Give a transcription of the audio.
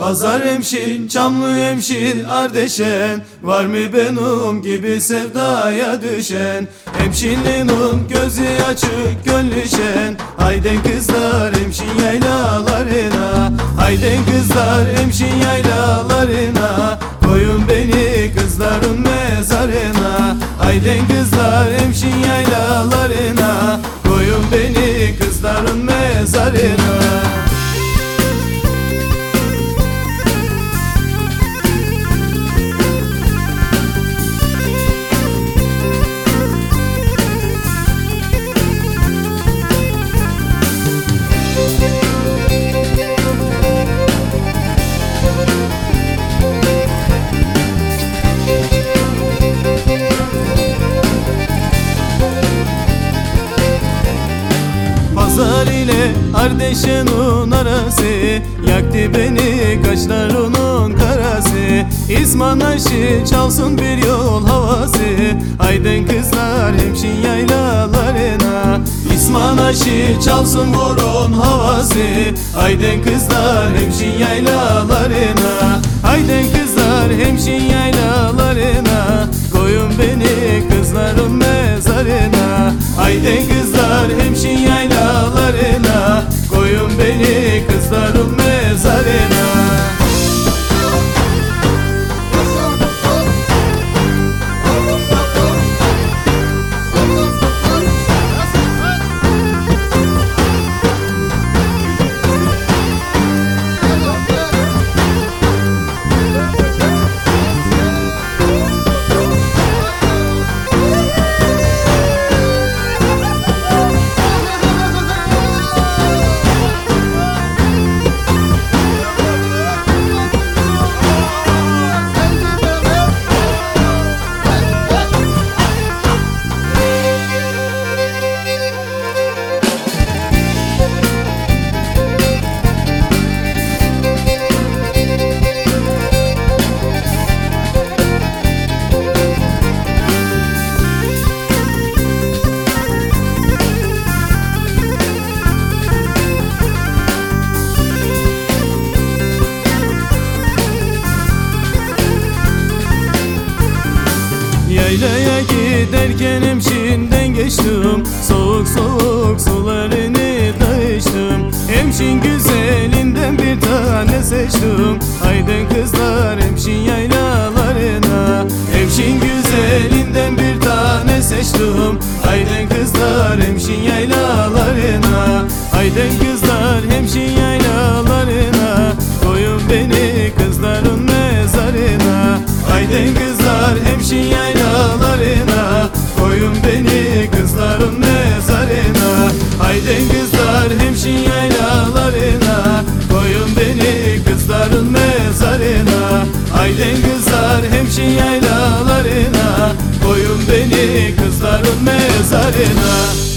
Pazar hemşin, çamlı hemşin, ardeşen. Var mı benim gibi sevdaya düşen? Hemşinliğinin gözü açık gönlü şen. Hayden kızlar hemşin yaylalarına. Hayden kızlar hemşin yaylalarına. Koyun beni kızların mezarına. Hayden kızlar hemşin yaylalarına. Koyun beni kızların ile Ardeşen'in arası Yaktı beni kaşlarının karası. İsman aşı çalsın bir yol havası. Hayden kızlar hemşin yaylalarına. İsman aşı çalsın burun havası. Hayden kızlar hemşin yaylalarına. Hayden kızlar hemşin yaylalarına. Koyun beni kızların mezarına. Hayden kızlar hemşin beni kızların Yaylaya giderken hemşinden geçtim. Soğuk soğuk sularını içtim. Hemşin güzelinden bir tane seçtim. Hayden kızlar hemşin yaylalarına. Hemşin güzelinden bir tane seçtim. Hayden kızlar hemşin yaylalarına. Hayden kızlar hemşin yaylalarına hemşin yaylalarına Koyun beni kızların mezarına